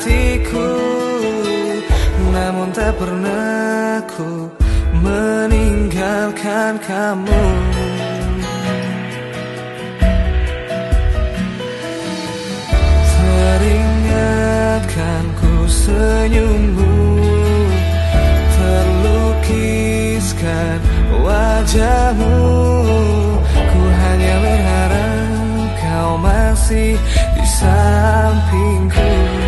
hatiku Namun tak pernah ku meninggalkan kamu. Teringatkan ku senyummu Terlukiskan wajahmu. Ku hanya berharap kau masih di sampingku.